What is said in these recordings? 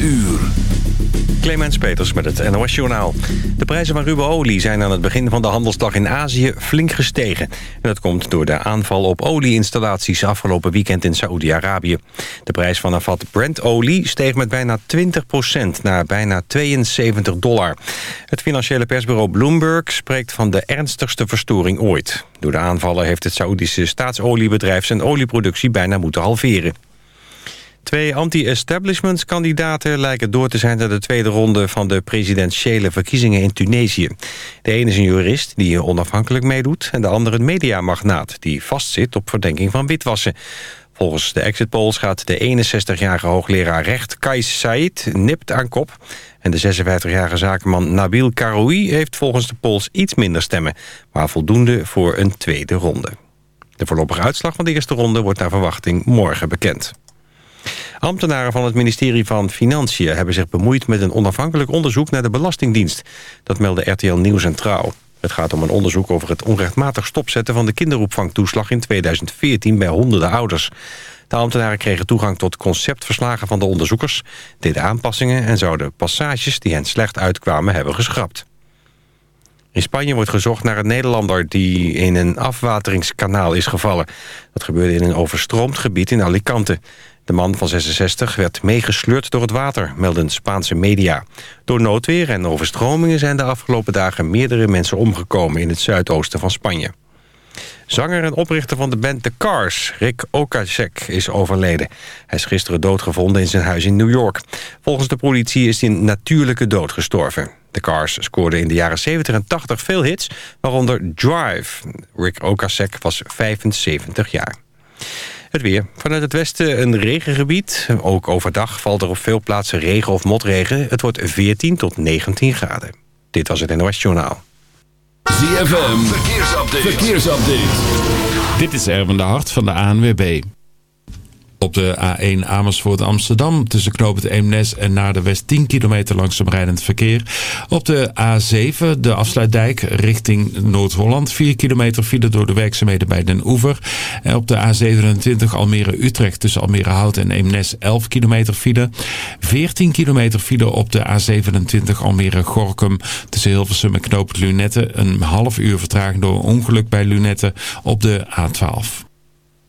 uur. Clemens Peters met het NOS Journaal. De prijzen van ruwe olie zijn aan het begin van de handelsdag in Azië flink gestegen. En dat komt door de aanval op olieinstallaties afgelopen weekend in Saoedi-Arabië. De prijs van een vat Brent-olie steeg met bijna 20% naar bijna 72 dollar. Het financiële persbureau Bloomberg spreekt van de ernstigste verstoring ooit. Door de aanvallen heeft het Saoedische staatsoliebedrijf zijn olieproductie bijna moeten halveren. Twee anti-establishment-kandidaten lijken door te zijn... naar de tweede ronde van de presidentiële verkiezingen in Tunesië. De ene is een jurist die onafhankelijk meedoet... en de andere een mediamagnaat die vastzit op verdenking van witwassen. Volgens de exit polls gaat de 61-jarige hoogleraar recht Kais Said nipt aan kop... en de 56-jarige zakenman Nabil Karoui heeft volgens de polls iets minder stemmen... maar voldoende voor een tweede ronde. De voorlopige uitslag van de eerste ronde wordt naar verwachting morgen bekend. Ambtenaren van het ministerie van Financiën hebben zich bemoeid met een onafhankelijk onderzoek naar de Belastingdienst. Dat meldde RTL Nieuws en Trouw. Het gaat om een onderzoek over het onrechtmatig stopzetten van de kinderopvangtoeslag in 2014 bij honderden ouders. De ambtenaren kregen toegang tot conceptverslagen van de onderzoekers, deden aanpassingen en zouden passages die hen slecht uitkwamen hebben geschrapt. In Spanje wordt gezocht naar een Nederlander die in een afwateringskanaal is gevallen. Dat gebeurde in een overstroomd gebied in Alicante. De man van 66 werd meegesleurd door het water, melden Spaanse media. Door noodweer en overstromingen zijn de afgelopen dagen meerdere mensen omgekomen in het zuidoosten van Spanje. Zanger en oprichter van de band The Cars, Rick Ocasek, is overleden. Hij is gisteren doodgevonden in zijn huis in New York. Volgens de politie is hij natuurlijke dood gestorven. The Cars scoorde in de jaren 70 en 80 veel hits, waaronder Drive. Rick Ocasek was 75 jaar. Het weer. Vanuit het westen een regengebied. Ook overdag valt er op veel plaatsen regen of motregen. Het wordt 14 tot 19 graden. Dit was het NOS Journaal. ZFM. Verkeersupdate. Verkeersupdate. Dit is Erwin de Hart van de ANWB. Op de A1 Amersfoort Amsterdam tussen knooppunt Eemnes en naar de West 10 kilometer langzaam rijdend verkeer. Op de A7 de afsluitdijk richting Noord-Holland 4 kilometer file door de werkzaamheden bij Den Oever. En op de A27 Almere Utrecht tussen Almere Hout en Eemnes 11 kilometer file. 14 kilometer file op de A27 Almere Gorkum tussen Hilversum en knooppunt Lunette. Een half uur vertraging door ongeluk bij Lunette op de A12.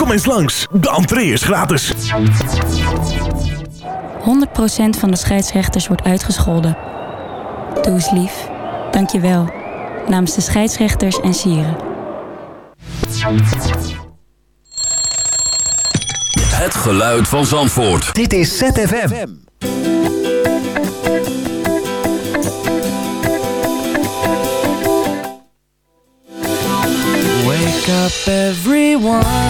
Kom eens langs, de entree is gratis. 100% van de scheidsrechters wordt uitgescholden. Doe eens lief. Dank je wel. Namens de scheidsrechters en sieren. Het geluid van Zandvoort. Dit is ZFM. Wake up everyone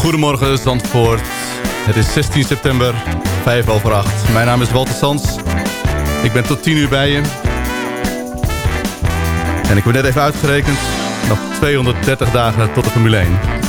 Goedemorgen Zandvoort. Het is 16 september, 5 over 8. Mijn naam is Walter Sans. Ik ben tot 10 uur bij je. En ik heb net even uitgerekend. Nog 230 dagen tot de Formule 1.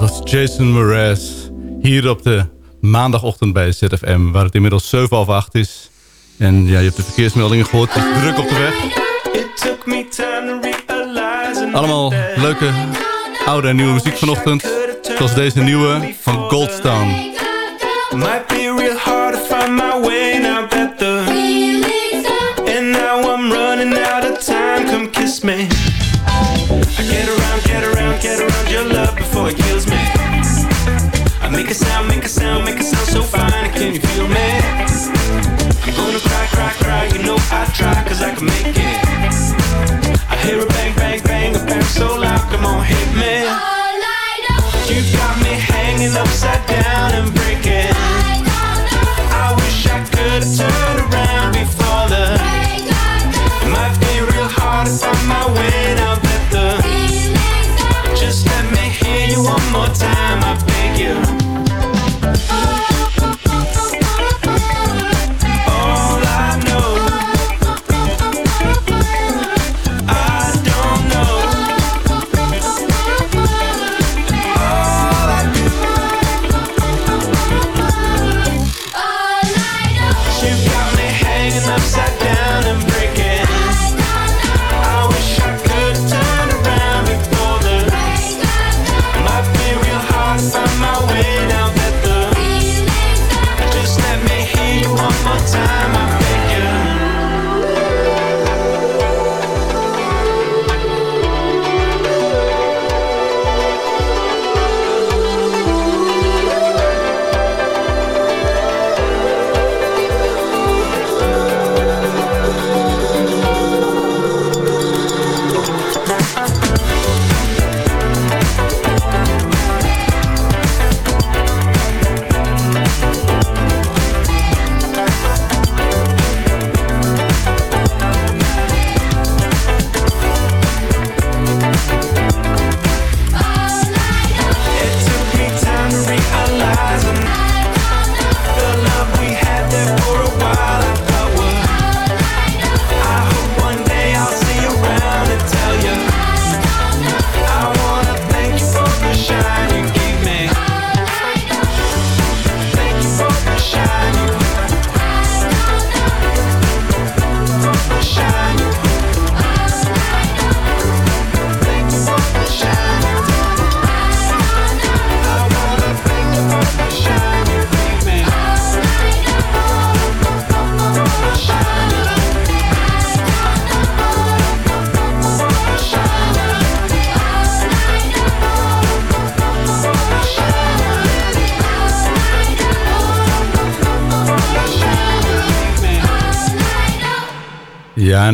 Dat was Jason Mraz. Hier op de maandagochtend bij ZFM. Waar het inmiddels 7 over 8 is. En ja, je hebt de verkeersmeldingen gehoord. Het is druk op de weg. Allemaal leuke oude en nieuwe muziek vanochtend. Zoals deze nieuwe van Goldstone. It kills me. I make a sound, make a sound, make a sound so fine, can you feel me? I'm gonna cry, cry, cry, you know I try cause I can make it. I hear a bang, bang, bang, a bang so loud, come on hit me. You got me hanging upside down and breaking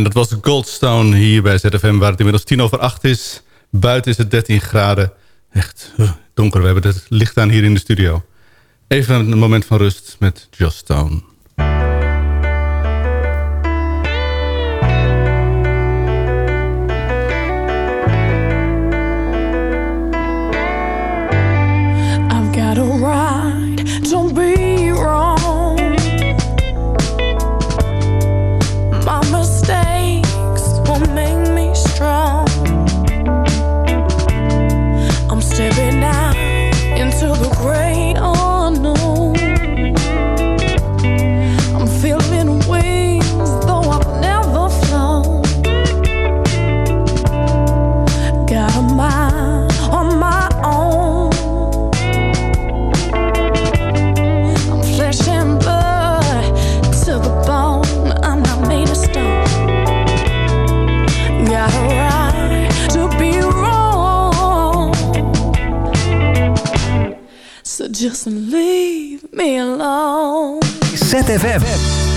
En dat was Goldstone hier bij ZFM, waar het inmiddels tien over acht is. Buiten is het 13 graden. Echt donker, we hebben het licht aan hier in de studio. Even een moment van rust met Just Stone. just leave me alone. ZFM.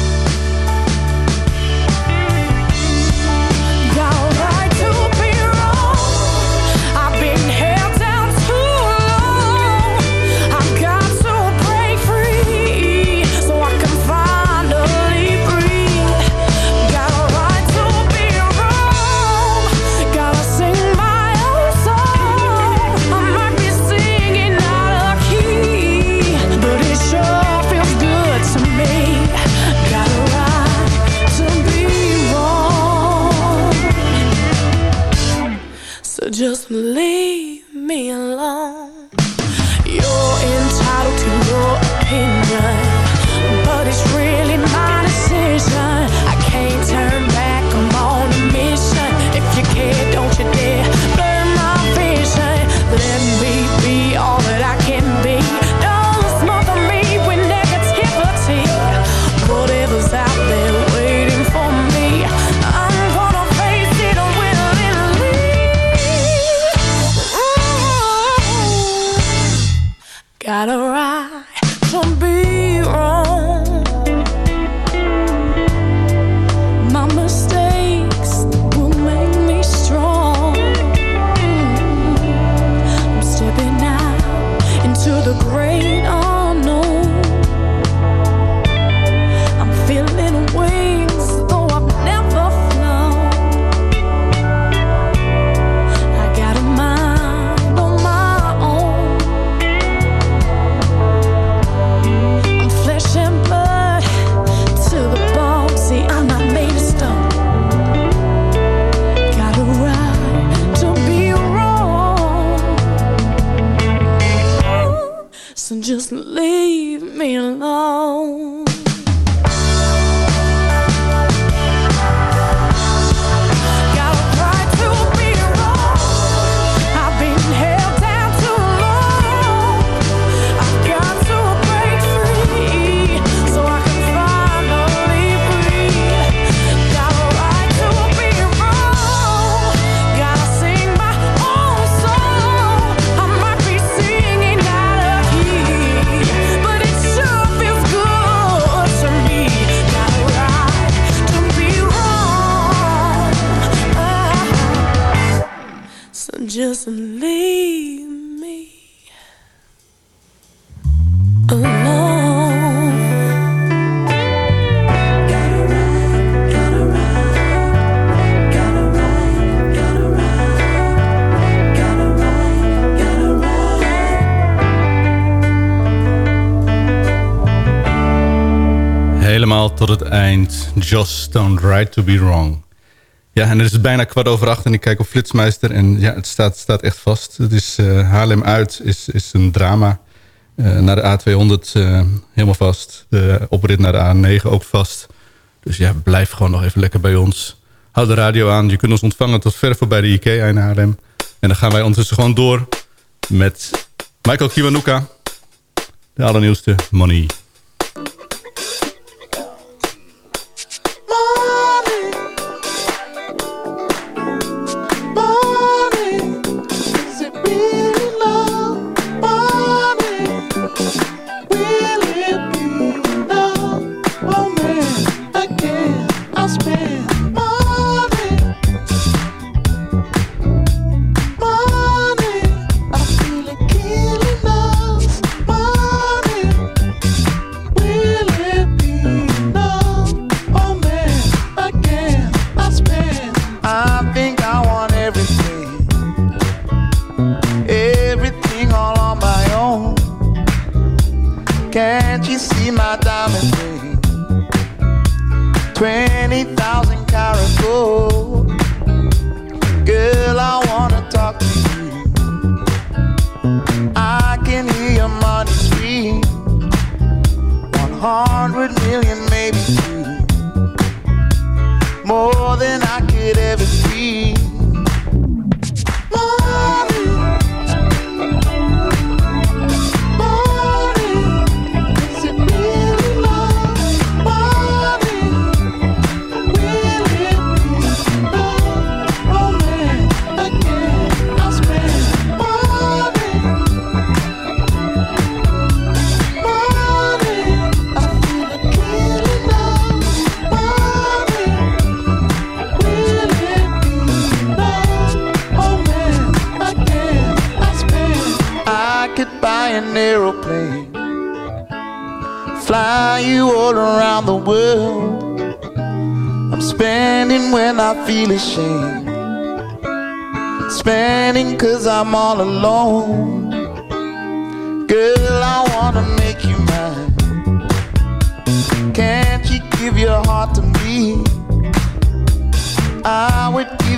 Just don't right to be wrong. Ja, en het is bijna kwart over acht en ik kijk op Flitsmeister. En ja, het staat, staat echt vast. Het is eh, Haarlem uit, is, is een drama. Eh, naar de A200 eh, helemaal vast. De oprit naar de A9 ook vast. Dus ja, blijf gewoon nog even lekker bij ons. Houd de radio aan. Je kunt ons ontvangen tot ver voorbij de IKEA in Haarlem. En dan gaan wij ondertussen gewoon door met Michael Kiwanuka. De allernieuwste Money.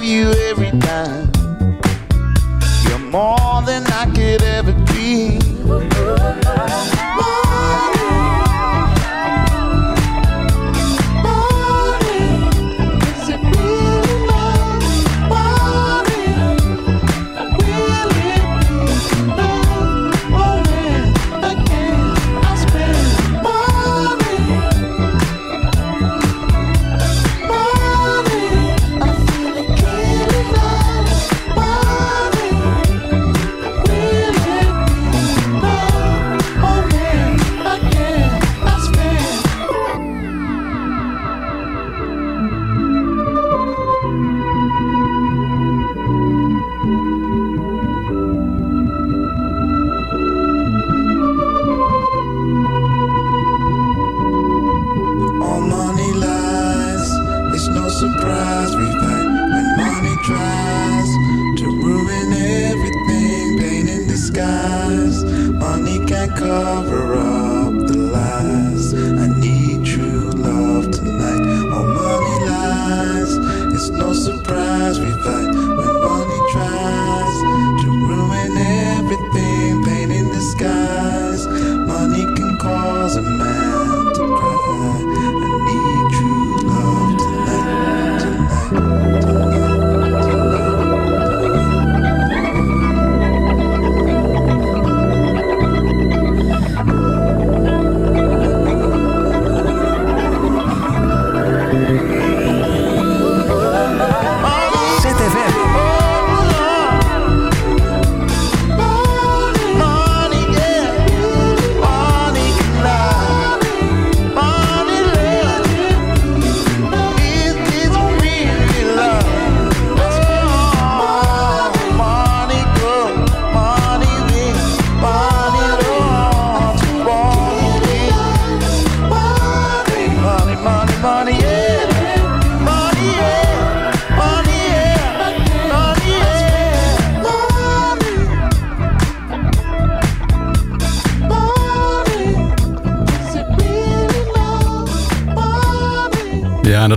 you every time. You're more than I could ever dream.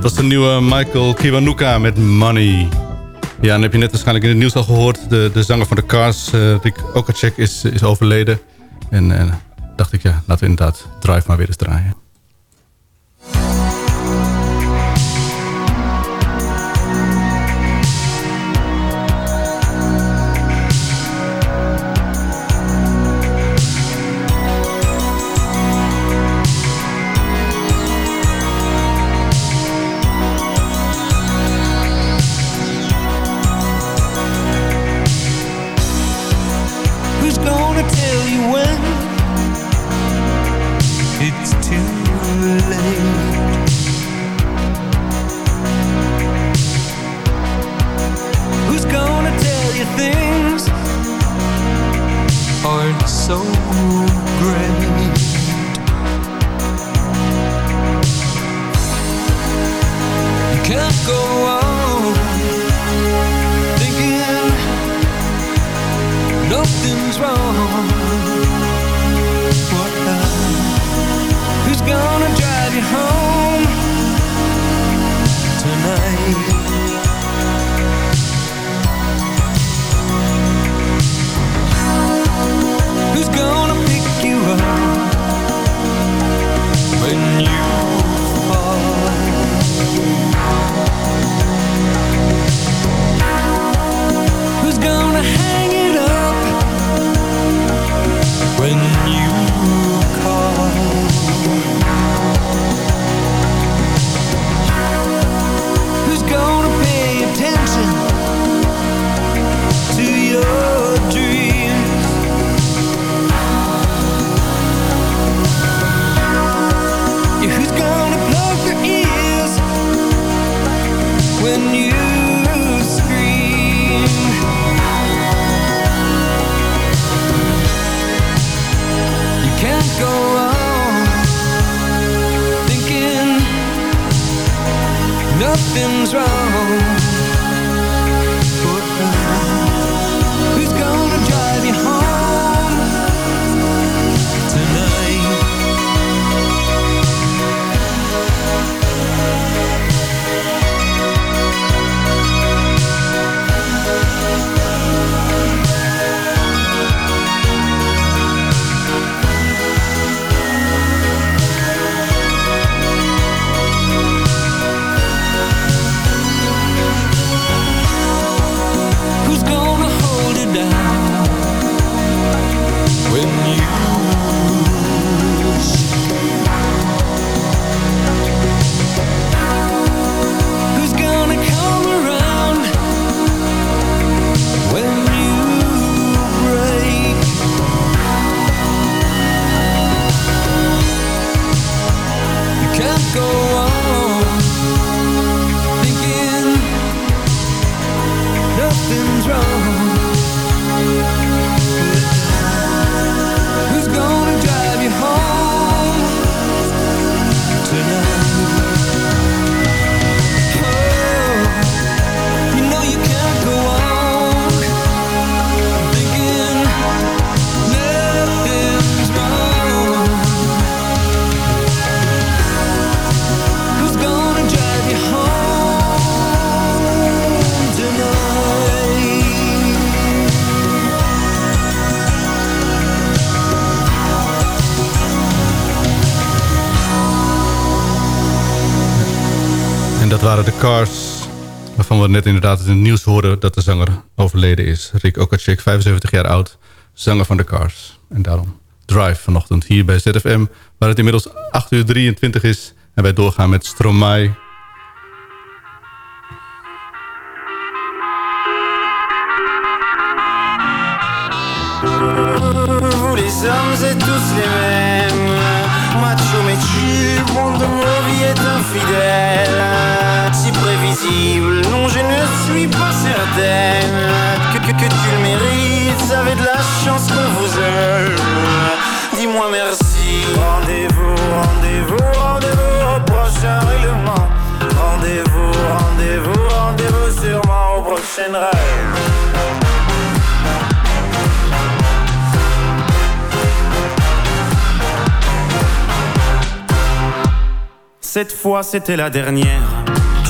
dat was de nieuwe Michael Kiwanuka met Money. Ja, en heb je net waarschijnlijk in het nieuws al gehoord. De, de zanger van de Cars, uh, Rick Okacek, is, is overleden. En eh, dacht ik, ja, laten we inderdaad Drive maar weer eens draaien. Net inderdaad in het nieuws hoorden dat de zanger overleden is. Rick Okacek, 75 jaar oud, zanger van de Cars. En daarom Drive vanochtend hier bij ZFM, waar het inmiddels 8 uur 23 is. En wij doorgaan met Stromae. Non je ne suis pas certaine Que, que, que tu le mérites, avez de la chance qu'on vous aime Dis-moi merci. Rendez-vous, rendez-vous, rendez-vous au prochain règlement. Rendez-vous, rendez-vous, rendez-vous sûrement au prochain rêve Cette fois c'était la dernière.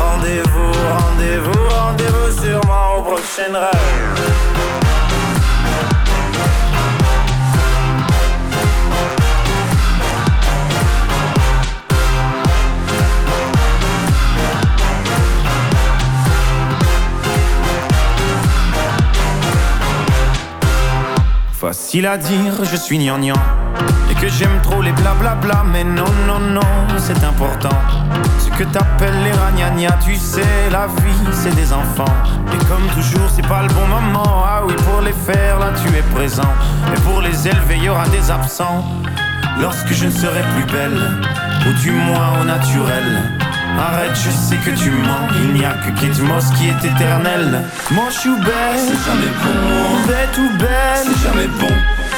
Rendez-vous, rendez-vous, rendez-vous sûrement au prochain rêve. Facile à dire, je suis gnangnan que j'aime trop les blablabla Mais non, non, non, c'est important. Ce que t'appelles les ragnagnas Tu sais, la vie, c'est des enfants. Et comme toujours, c'est pas le bon moment. Ah oui, pour les faire, là, tu es présent. Et pour les élever, y aura des absents. Lorsque je ne serai plus belle Ou du moins au naturel. Arrête, je sais que tu mens. Il n'y a que Kate Moss qui est éternel. Moi je suis belle, c'est jamais bon. Bête ou belle, c'est jamais bon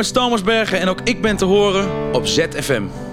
naam is Thomas Bergen en ook ik ben te horen op ZFM.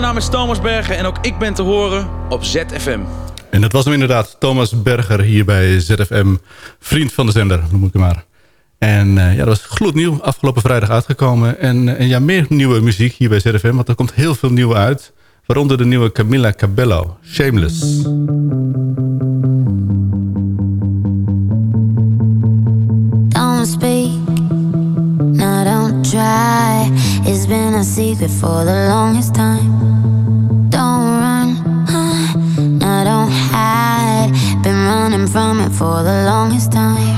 mijn naam is Thomas Berger en ook ik ben te horen op ZFM. En dat was hem inderdaad Thomas Berger hier bij ZFM. Vriend van de zender, noem ik hem maar. En eh, ja, dat was gloednieuw, afgelopen vrijdag uitgekomen. En, eh, en, ja, meer nieuwe muziek hier bij ZFM, want er komt heel veel nieuwe uit. Waaronder de nieuwe Camilla Cabello, Shameless. Don't speak, no don't try... been a secret for the longest time. Don't run, huh? No, don't hide. Been running from it for the longest time.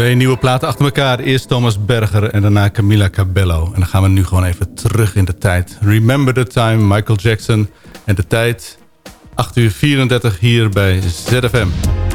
Twee nieuwe platen achter elkaar. Eerst Thomas Berger en daarna Camila Cabello. En dan gaan we nu gewoon even terug in de tijd. Remember the Time, Michael Jackson. En de tijd, 8 uur 34 hier bij ZFM.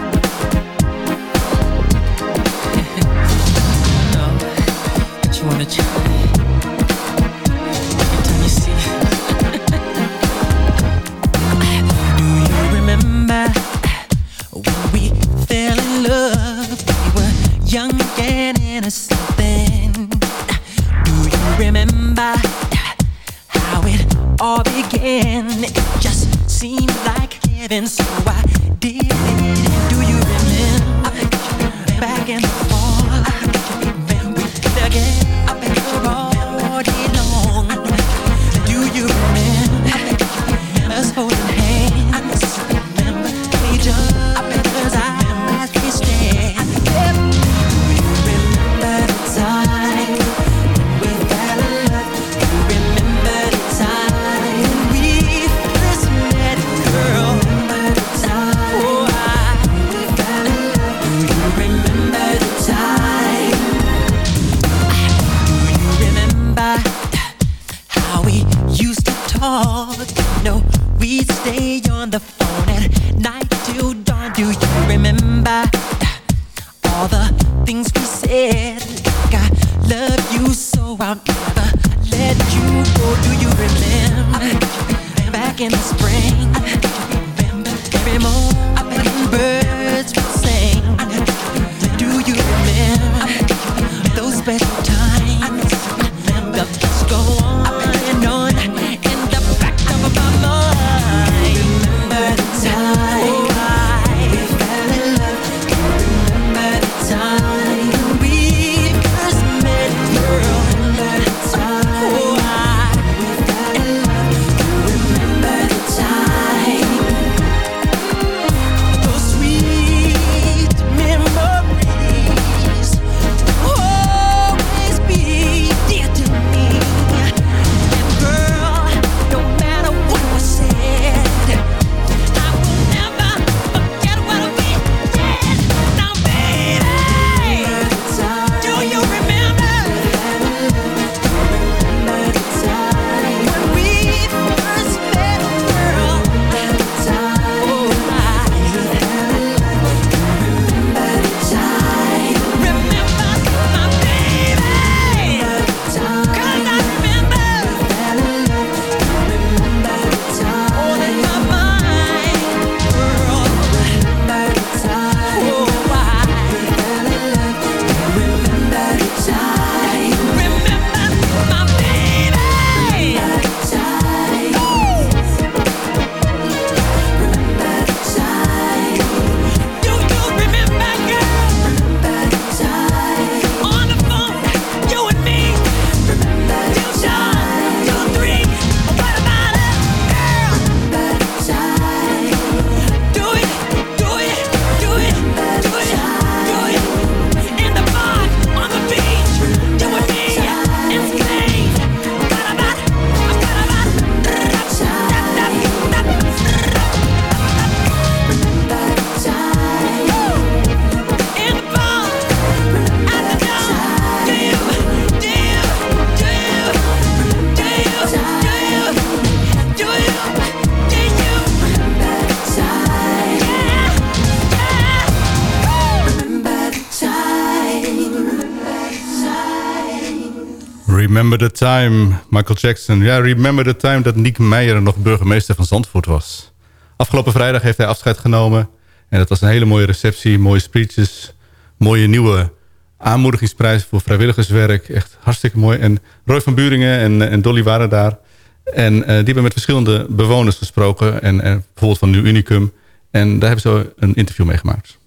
Remember the time, Michael Jackson. Ja, remember the time dat Niek Meijer nog burgemeester van Zandvoort was. Afgelopen vrijdag heeft hij afscheid genomen. En dat was een hele mooie receptie, mooie speeches. Mooie nieuwe aanmoedigingsprijs voor vrijwilligerswerk. Echt hartstikke mooi. En Roy van Buringen en, en Dolly waren daar. En eh, die hebben met verschillende bewoners gesproken. En, en bijvoorbeeld van Nieuw Unicum. En daar hebben ze een interview mee gemaakt.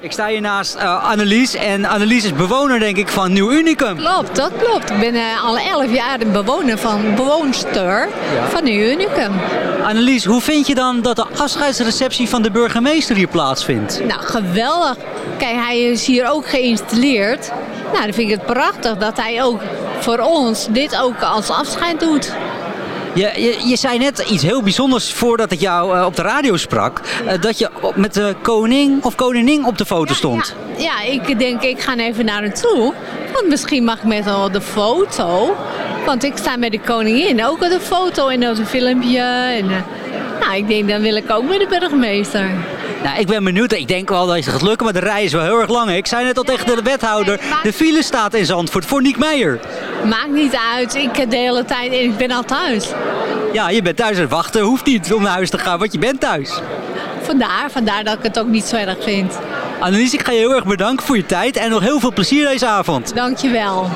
Ik sta hier naast eh, Annelies en Annelies is bewoner denk ik van Nieuw Unicum. Klopt, dat klopt. Ik ben eh, al 11 jaar een bewoner van bewoonster van Nieuw Unicum. Annelies, hoe vind je dan dat de afscheidsreceptie van de burgemeester hier plaatsvindt? Nou, geweldig. Kijk, hij is hier ook geïnstalleerd. Nou, dan vind ik het prachtig dat hij ook voor ons dit ook als afscheid doet. Je, je, je zei net iets heel bijzonders voordat ik jou eh, op de radio sprak. eh, dat je met de koning of koningin op de foto stond. Ja, ik denk ik ga even naar hem toe. Want misschien mag ik met op de foto. Want ik sta met de koningin ook op de foto en op een filmpje. En, eh, nou, ik denk dan wil ik ook met de burgemeester. Nou, ik ben benieuwd. Ik denk wel dat het gaat lukken, maar de rij is wel heel erg lang. Ik zei net al tegen de wethouder, de file staat in Zandvoort voor Niek Meijer. Maakt niet uit, ik heb de hele tijd en ik ben al thuis. Ja, je bent thuis en wachten hoeft niet om naar huis te gaan, want je bent thuis. Vandaar, vandaar dat ik het ook niet zo erg vind. Annelies, ik ga je heel erg bedanken voor je tijd en nog heel veel plezier deze avond. Dankjewel.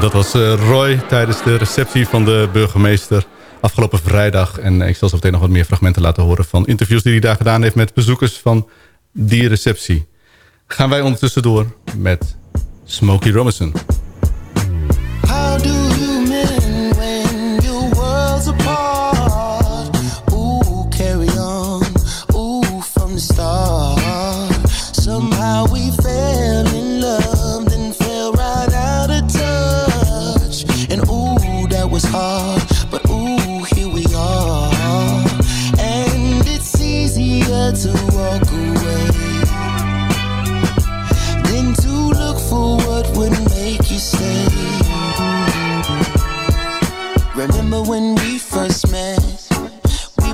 Dat was eh, Roy tijdens de receptie van de burgemeester afgelopen vrijdag. En eh, ik zal zo meteen nog wat meer fragmenten laten horen van interviews die hij daar gedaan heeft met bezoekers van die receptie. Gaan wij ondertussen door met Smokey Robinson.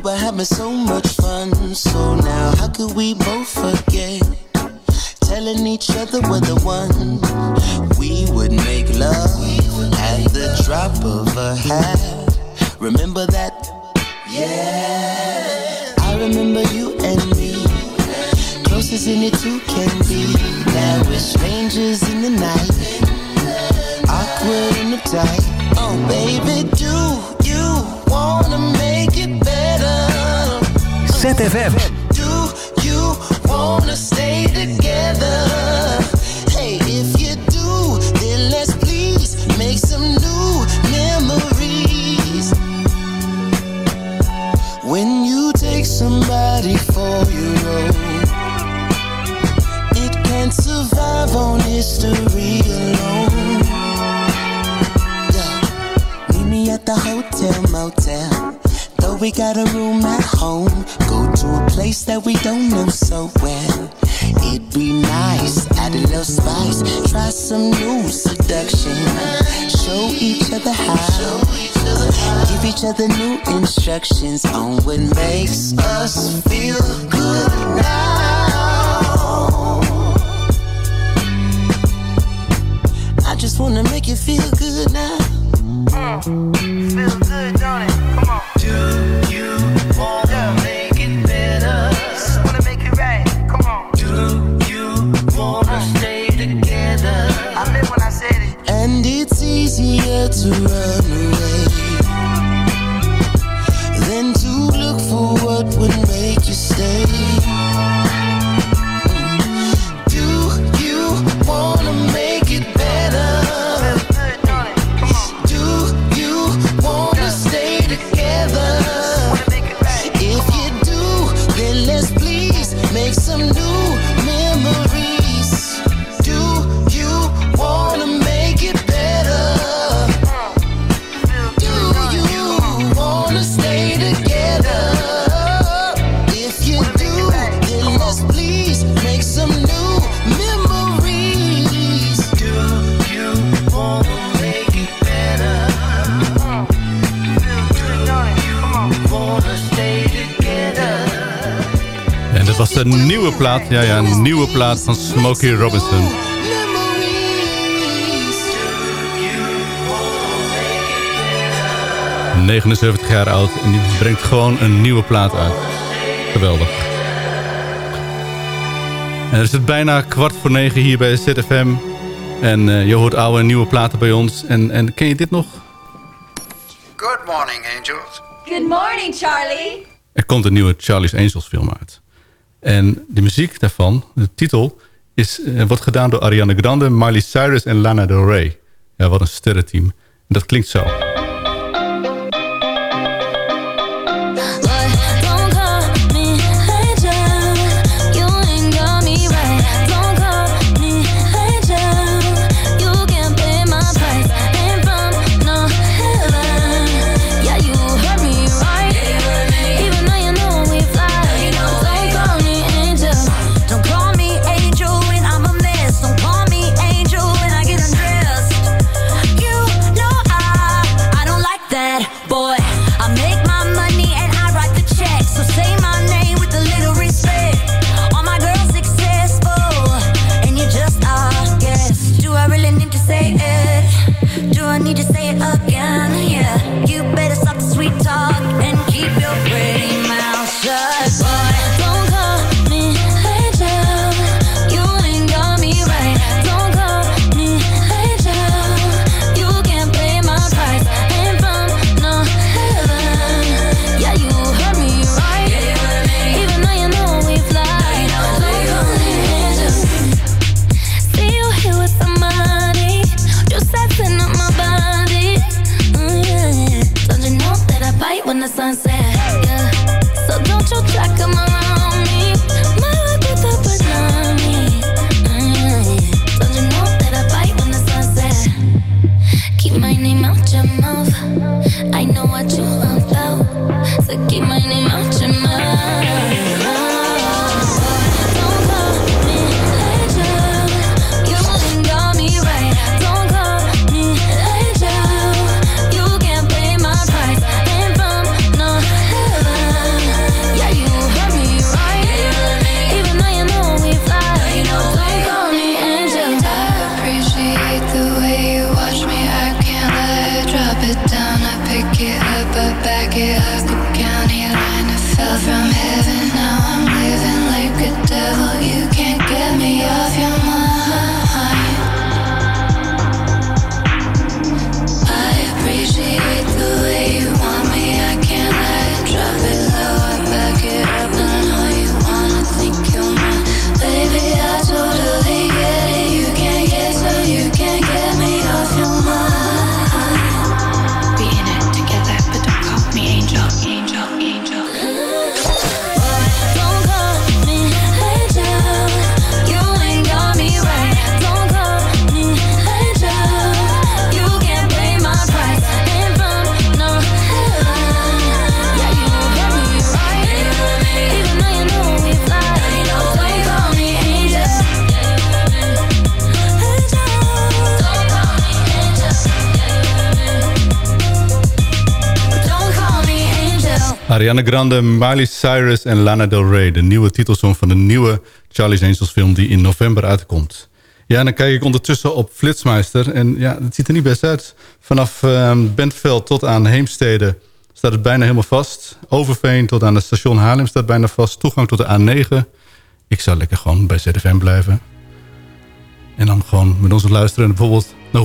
Were having so much fun. So now, how could we both forget? Telling each other we're the one. We would make love at the drop of a hat. Remember that? Yeah. I remember you and me. Closest any two can be. Now we're strangers in the night. Awkward and uptight. Oh, baby, do you wanna make it better? ZFM. Do you wanna stay together? Hey, if you do, then let's please make some new memories. When you take somebody for your own, it can't survive on history alone. Yeah. Meet me at the hotel motel. Though we got a room at home, go to a place that we don't know so well. It'd be nice, add a little spice, try some new seduction. Show each other how, give each other new instructions on what makes us feel good now. I just wanna make you feel good now. Mm, feel good, nieuwe plaat. Ja, ja, een nieuwe plaat van Smokey Robinson. 79 jaar oud en die brengt gewoon een nieuwe plaat uit. Geweldig. En er is het bijna kwart voor negen hier bij ZFM. En eh, je hoort oude en nieuwe platen bij ons. En, en ken je dit nog? Good morning, angels. Good morning, Charlie. Er komt een nieuwe Charlie's Angels film uit. En de muziek daarvan, de titel, is, eh, wordt gedaan door Ariana Grande, Miley Cyrus en Lana Del Rey. Ja, wat een sterrenteam. En dat klinkt zo. Ariana Grande, Miley Cyrus en Lana Del Rey. De nieuwe titelsong van de nieuwe Charlie's Angels film die in november uitkomt. Ja, dan kijk ik ondertussen op Flitsmeister. En ja, het ziet er niet best uit. Vanaf uh, Bentveld tot aan Heemstede staat het bijna helemaal vast. Overveen tot aan het station Haarlem staat bijna vast. Toegang tot de A9. Ik zou lekker gewoon bij ZFM blijven. En dan gewoon met ons luisteren. Bijvoorbeeld naar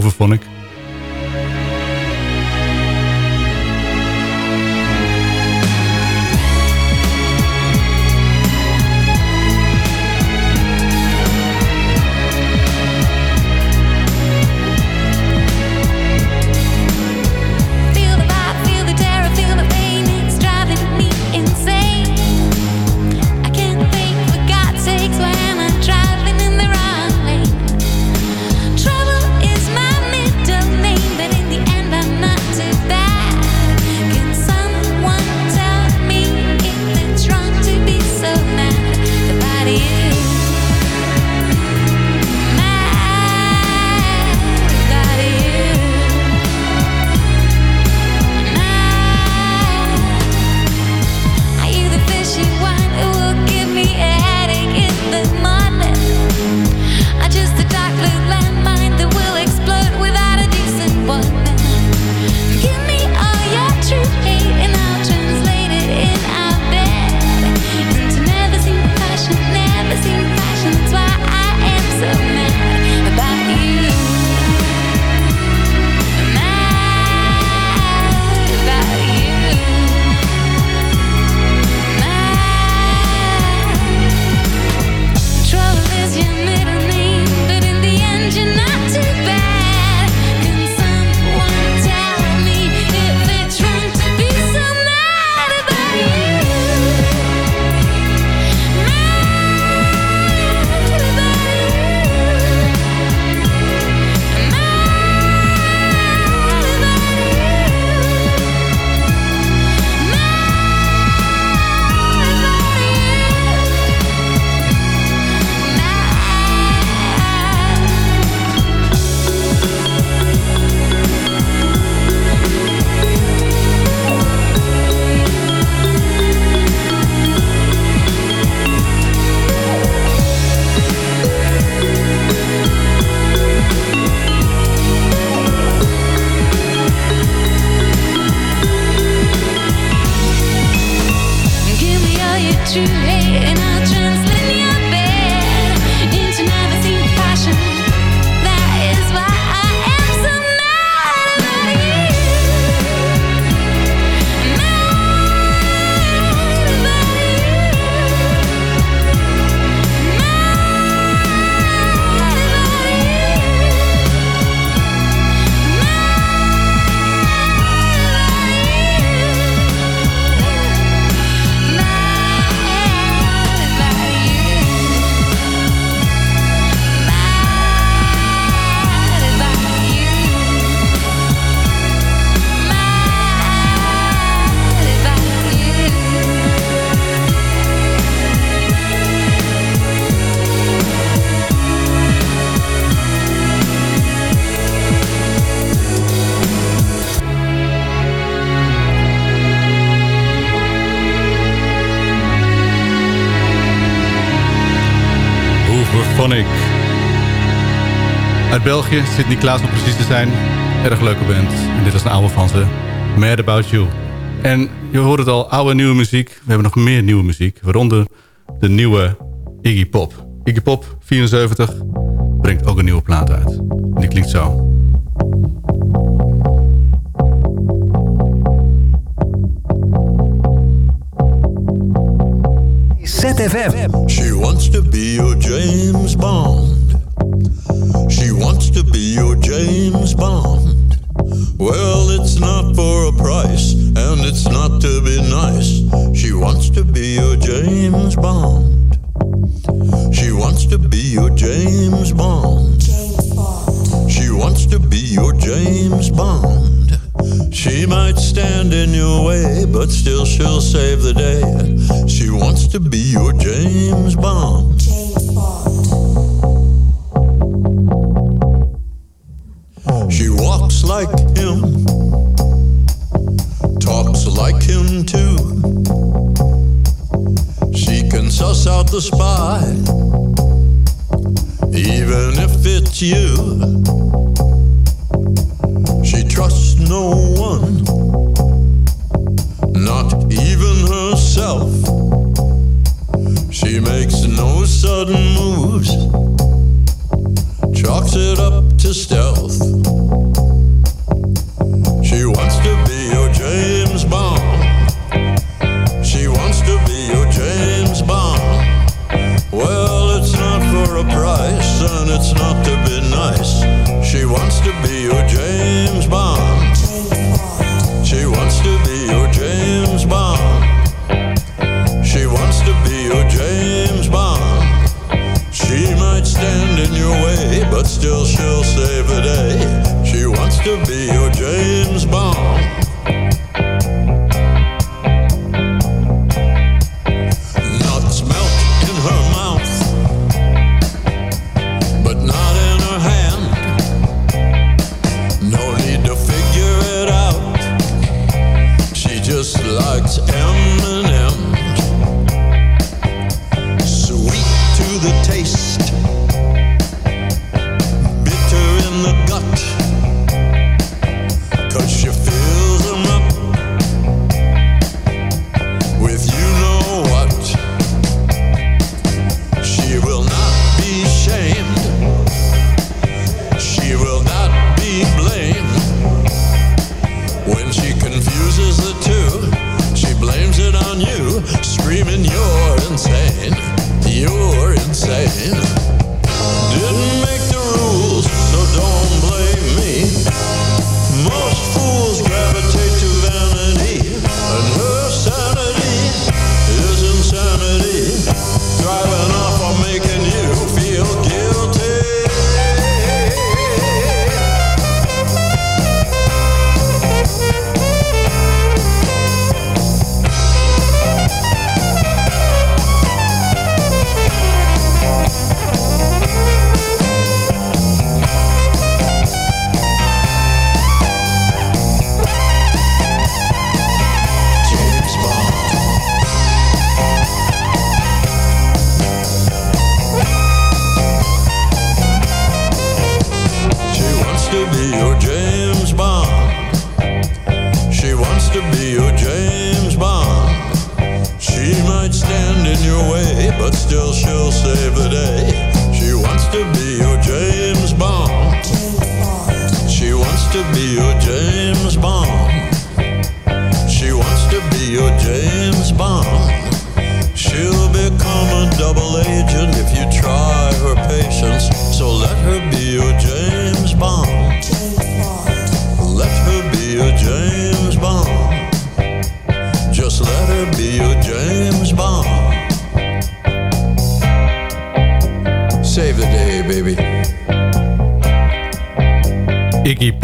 België, Sydney Klaas om precies te zijn. Erg leuke band. En dit was een oude van ze. Mad About You. En je hoort het al, oude nieuwe muziek. We hebben nog meer nieuwe muziek. Waaronder de nieuwe Iggy Pop. Iggy Pop, 74, brengt ook een nieuwe plaat uit. En die klinkt zo. ZFM. She wants to be your James Bond. To be your James Bond. Well, it's not for a price, and it's not to be nice. She wants to be your James Bond. She wants to be your James Bond. She wants to be your James Bond. She might stand in your way, but still she'll save the day. She wants to be your James Bond. like him, talks like him too. She can suss out the spy, even if it's you.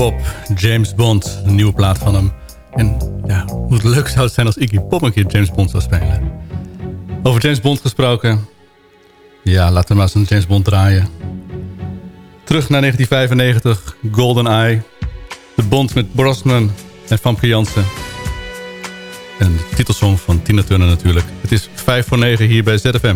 Pop, James Bond, een nieuwe plaat van hem. En ja, hoe leuk zou het zijn als Iggy Pop een keer James Bond zou spelen. Over James Bond gesproken. Ja, laten we maar eens een James Bond draaien. Terug naar 1995, Golden Eye. De Bond met Brosnan en Van Jansen. En de titelsong van Tina Turner natuurlijk. Het is 5 voor 9 hier bij ZFM.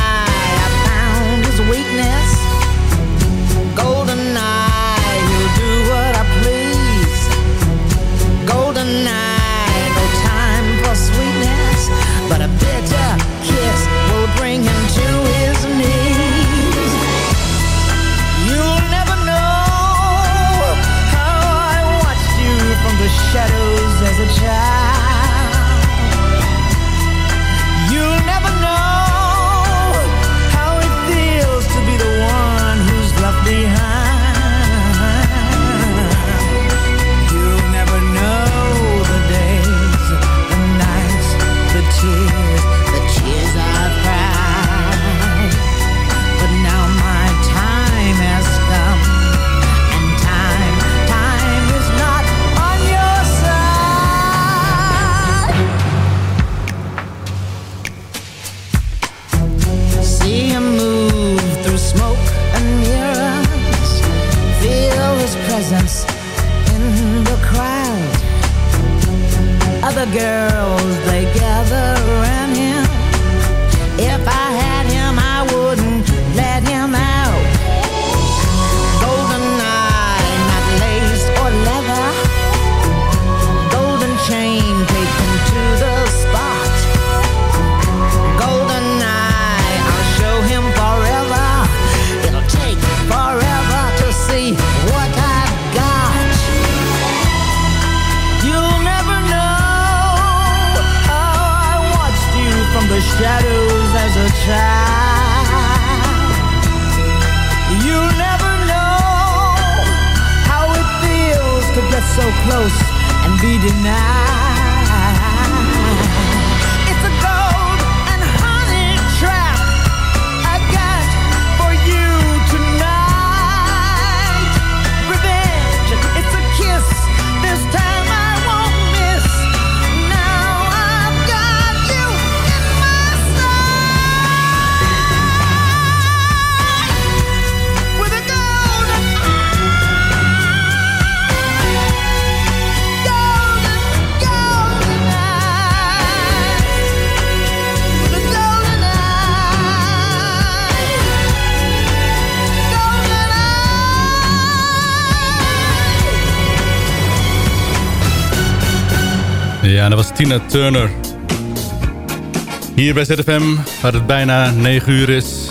Ja, dat was Tina Turner. Hier bij ZFM, waar het bijna 9 uur is.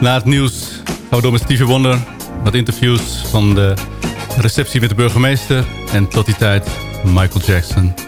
Na het nieuws gaan we door met Stevie Wonder. Wat interviews van de receptie met de burgemeester. En tot die tijd Michael Jackson.